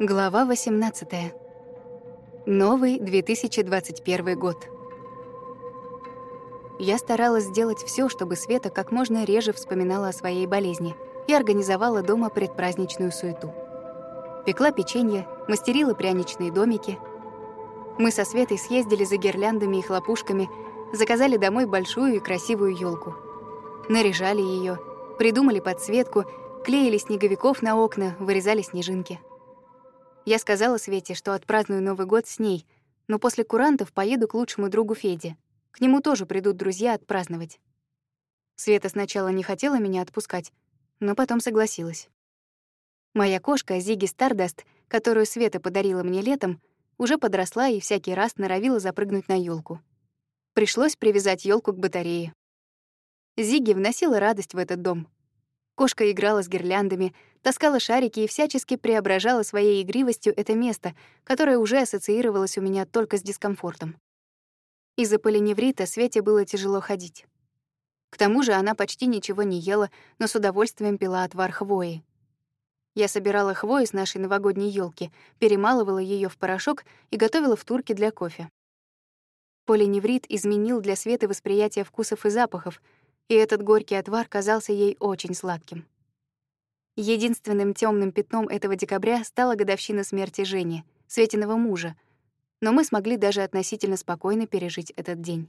Глава 18. Новый 2021 год. Я старалась сделать все, чтобы Света как можно реже вспоминала о своей болезни и организовала дома предпраздничную суету. Пекла печенье, мастерила пряничные домики. Мы со Светой съездили за гирляндами и хлопушками, заказали домой большую и красивую елку, Наряжали ее, придумали подсветку, клеили снеговиков на окна, вырезали снежинки — я сказала Свете, что отпраздную Новый год с ней, но после курантов поеду к лучшему другу Феде. К нему тоже придут друзья отпраздновать. Света сначала не хотела меня отпускать, но потом согласилась. Моя кошка Зиги Стардаст, которую Света подарила мне летом, уже подросла и всякий раз норовила запрыгнуть на елку. Пришлось привязать елку к батарее. Зиги вносила радость в этот дом. Кошка играла с гирляндами, таскала шарики и всячески преображала своей игривостью это место, которое уже ассоциировалось у меня только с дискомфортом. Из-за полиневрита Свете было тяжело ходить. К тому же она почти ничего не ела, но с удовольствием пила отвар хвои. Я собирала хвою с нашей новогодней елки, перемалывала ее в порошок и готовила в турке для кофе. Полиневрит изменил для Светы восприятие вкусов и запахов, и этот горький отвар казался ей очень сладким. Единственным темным пятном этого декабря стала годовщина смерти Жени, Светиного мужа, но мы смогли даже относительно спокойно пережить этот день.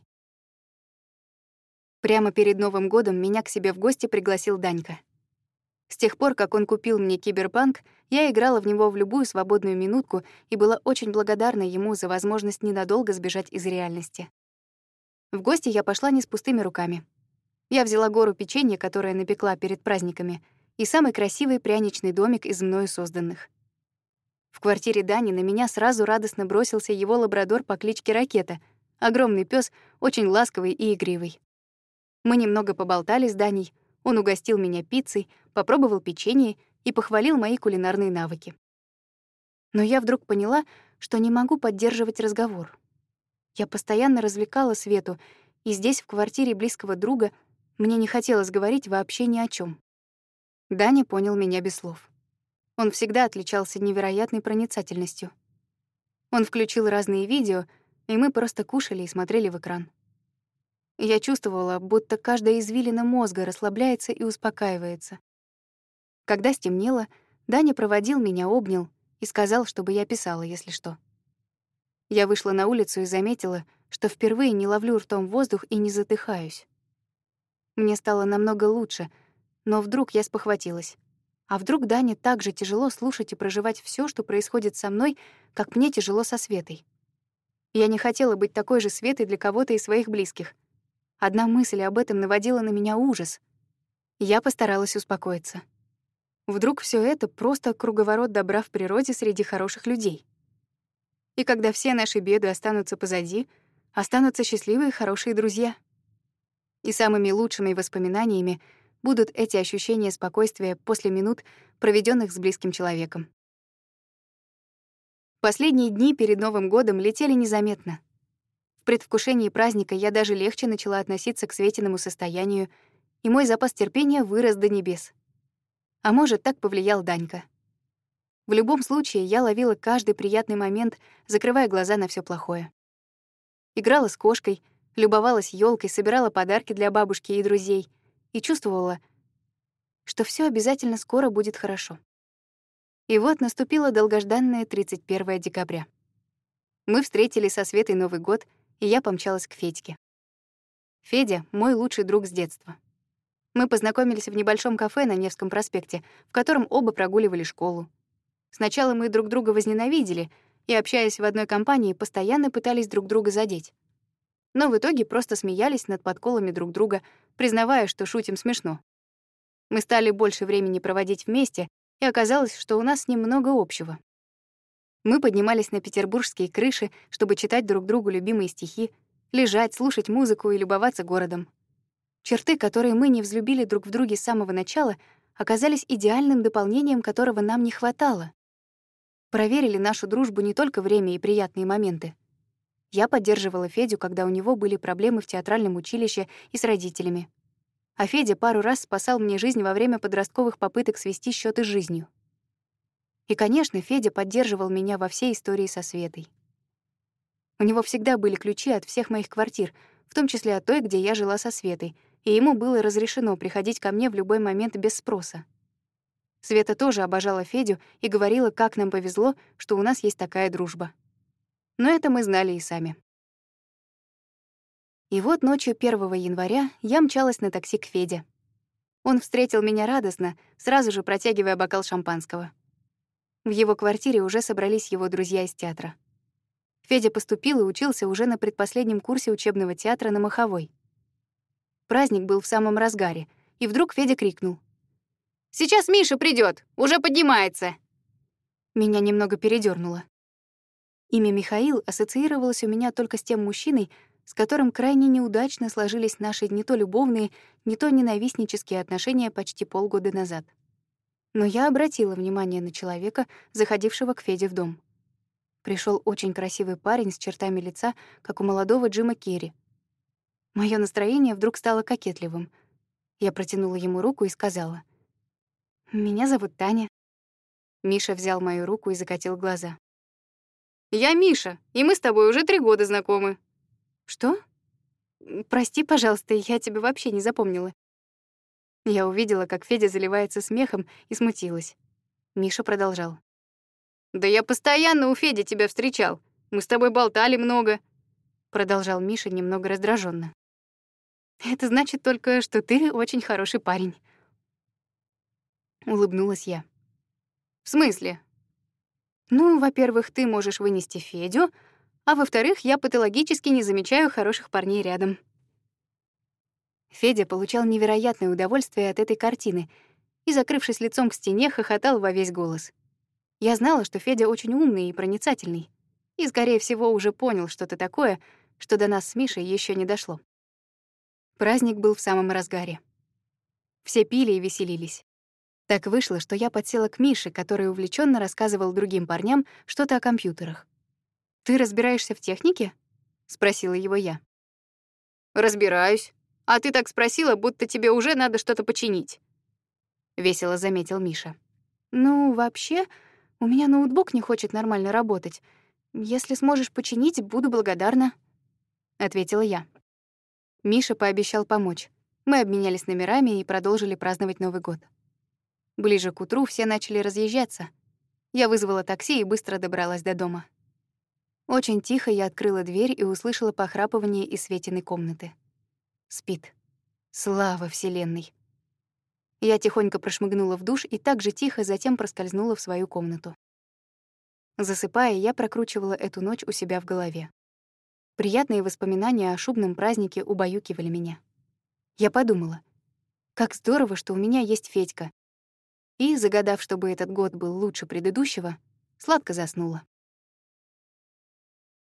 Прямо перед Новым годом меня к себе в гости пригласил Данька. С тех пор, как он купил мне киберпанк, я играла в него в любую свободную минутку и была очень благодарна ему за возможность ненадолго сбежать из реальности. В гости я пошла не с пустыми руками. Я взяла гору печенья, которое напекла перед праздниками, и самый красивый пряничный домик из мною созданных. В квартире Дани на меня сразу радостно бросился его лабрадор по кличке Ракета, огромный пес, очень ласковый и игривый. Мы немного поболтали с Даней, он угостил меня пиццей, попробовал печенье и похвалил мои кулинарные навыки. Но я вдруг поняла, что не могу поддерживать разговор. Я постоянно развлекала Свету, и здесь, в квартире близкого друга, мне не хотелось говорить вообще ни о чем. Даня понял меня без слов. Он всегда отличался невероятной проницательностью. Он включил разные видео, и мы просто кушали и смотрели в экран. Я чувствовала, будто каждая извилина мозга расслабляется и успокаивается. Когда стемнело, Даня проводил меня, обнял и сказал, чтобы я писала, если что. Я вышла на улицу и заметила, что впервые не ловлю ртом воздух и не затыхаюсь. Мне стало намного лучше, но вдруг я спохватилась. А вдруг Дане так же тяжело слушать и проживать все, что происходит со мной, как мне тяжело со Светой? Я не хотела быть такой же Светой для кого-то из своих близких. Одна мысль об этом наводила на меня ужас. Я постаралась успокоиться. Вдруг все это просто круговорот добра в природе среди хороших людей. И когда все наши беды останутся позади, останутся счастливые хорошие друзья. И самыми лучшими воспоминаниями будут эти ощущения спокойствия после минут, проведенных с близким человеком. Последние дни перед Новым годом летели незаметно. В предвкушении праздника я даже легче начала относиться к Светиному состоянию, и мой запас терпения вырос до небес. А может, так повлиял Данька. В любом случае, я ловила каждый приятный момент, закрывая глаза на все плохое. Играла с кошкой — любовалась елкой, собирала подарки для бабушки и друзей и чувствовала, что все обязательно скоро будет хорошо. И вот наступило долгожданное 31 декабря. Мы встретили со Светой Новый год, и я помчалась к Федьке. Федя — мой лучший друг с детства. Мы познакомились в небольшом кафе на Невском проспекте, в котором оба прогуливали школу. Сначала мы друг друга возненавидели и, общаясь в одной компании, постоянно пытались друг друга задеть но в итоге просто смеялись над подколами друг друга, признавая, что шутим смешно. Мы стали больше времени проводить вместе, и оказалось, что у нас немного общего. Мы поднимались на петербургские крыши, чтобы читать друг другу любимые стихи, лежать, слушать музыку и любоваться городом. Черты, которые мы не взлюбили друг в друге с самого начала, оказались идеальным дополнением, которого нам не хватало. Проверили нашу дружбу не только время и приятные моменты, я поддерживала Федю, когда у него были проблемы в театральном училище и с родителями. А Федя пару раз спасал мне жизнь во время подростковых попыток свести счеты с жизнью. И, конечно, Федя поддерживал меня во всей истории со Светой. У него всегда были ключи от всех моих квартир, в том числе от той, где я жила со Светой, и ему было разрешено приходить ко мне в любой момент без спроса. Света тоже обожала Федю и говорила, как нам повезло, что у нас есть такая дружба. Но это мы знали и сами. И вот ночью 1 января я мчалась на такси к Феде. Он встретил меня радостно, сразу же протягивая бокал шампанского. В его квартире уже собрались его друзья из театра. Федя поступил и учился уже на предпоследнем курсе учебного театра на Маховой. Праздник был в самом разгаре, и вдруг Федя крикнул. «Сейчас Миша придет, Уже поднимается!» Меня немного передернуло. Имя Михаил ассоциировалось у меня только с тем мужчиной, с которым крайне неудачно сложились наши не то любовные, не то ненавистнические отношения почти полгода назад. Но я обратила внимание на человека, заходившего к Феде в дом. Пришел очень красивый парень с чертами лица, как у молодого Джима Керри. Мое настроение вдруг стало кокетливым. Я протянула ему руку и сказала. «Меня зовут Таня». Миша взял мою руку и закатил глаза. «Я Миша, и мы с тобой уже три года знакомы. «Что? Прости, пожалуйста, я тебя вообще не запомнила». Я увидела, как Федя заливается смехом и смутилась. Миша продолжал. «Да я постоянно у Феди тебя встречал. Мы с тобой болтали много», — продолжал Миша немного раздраженно. «Это значит только, что ты очень хороший парень». Улыбнулась я. «В смысле?» «Ну, во-первых, ты можешь вынести Федю, а во-вторых, я патологически не замечаю хороших парней рядом. Федя получал невероятное удовольствие от этой картины и, закрывшись лицом к стене, хохотал во весь голос. Я знала, что Федя очень умный и проницательный, и, скорее всего, уже понял что-то такое, что до нас с Мишей еще не дошло. Праздник был в самом разгаре. Все пили и веселились. Так вышло, что я подсела к Мише, который увлеченно рассказывал другим парням что-то о компьютерах. «Ты разбираешься в технике?» — спросила его я. «Разбираюсь. А ты так спросила, будто тебе уже надо что-то починить», — весело заметил Миша. «Ну, вообще, у меня ноутбук не хочет нормально работать. Если сможешь починить, буду благодарна», — ответила я. Миша пообещал помочь. Мы обменялись номерами и продолжили праздновать Новый год. Ближе к утру все начали разъезжаться. Я вызвала такси и быстро добралась до дома. Очень тихо я открыла дверь и услышала похрапывание из Светиной комнаты. Спит. Слава Вселенной. Я тихонько прошмыгнула в душ и так же тихо затем проскользнула в свою комнату. Засыпая, я прокручивала эту ночь у себя в голове. Приятные воспоминания о шубном празднике убаюкивали меня. Я подумала, как здорово, что у меня есть Федька. И, загадав, чтобы этот год был лучше предыдущего, сладко заснула.